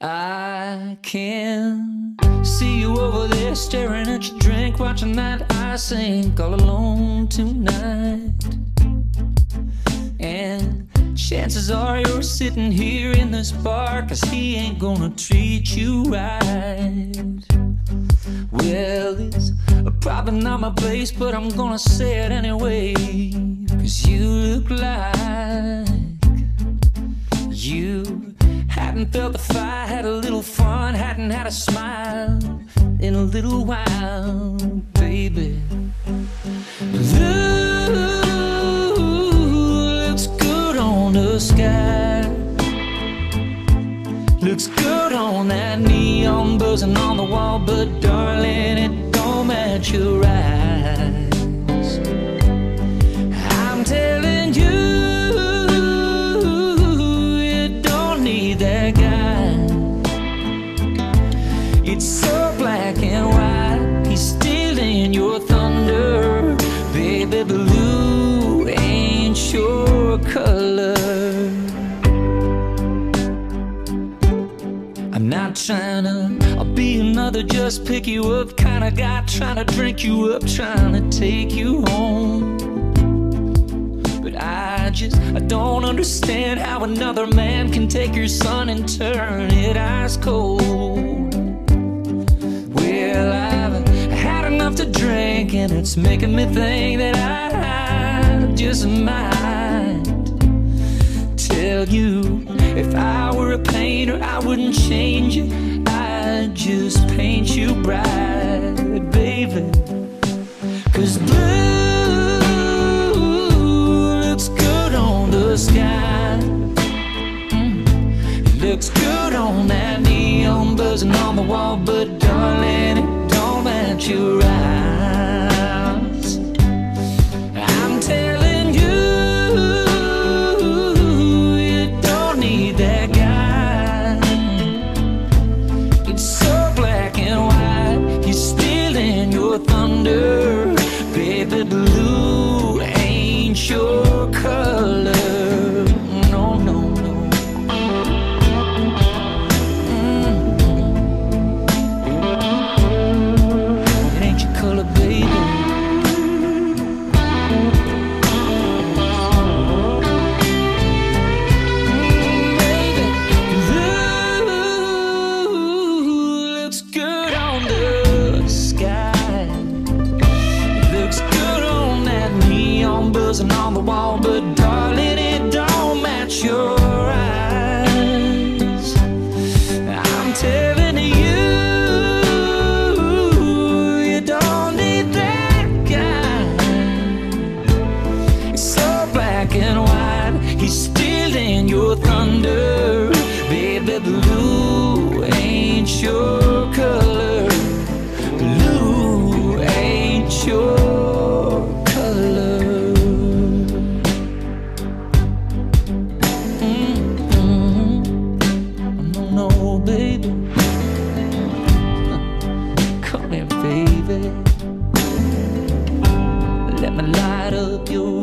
I can see you over there staring at your drink, watching that I sink all alone tonight. And chances are you're sitting here in this bar, cause he ain't gonna treat you right. Well, it's probably not my place, but I'm gonna say it anyway, cause you look like you hadn't felt the fire, had a little fun, hadn't had a smile in a little while, baby. Blue looks good on the sky. Looks good on that neon buzzing on the wall, but darling, it don't match your eyes. So black and white, he's stealing your thunder. Baby, blue ain't your color. I'm not trying to I'll be another just pick you up kind of guy trying to drink you up trying to take you home but I just I don't understand how another man can take your sun and turn it ice cold it's making me think that I just might tell you if I were a painter, I wouldn't change it. I'd just paint you bright, baby. Cause blue looks good on the sky. Mm. It looks good on that neon buzzing on the wall, but darling, it don't match your eyes. hail your thunder. Baby, blue ain't your color. Blue ain't your color. No, no, baby. Come here, baby. Let me light up your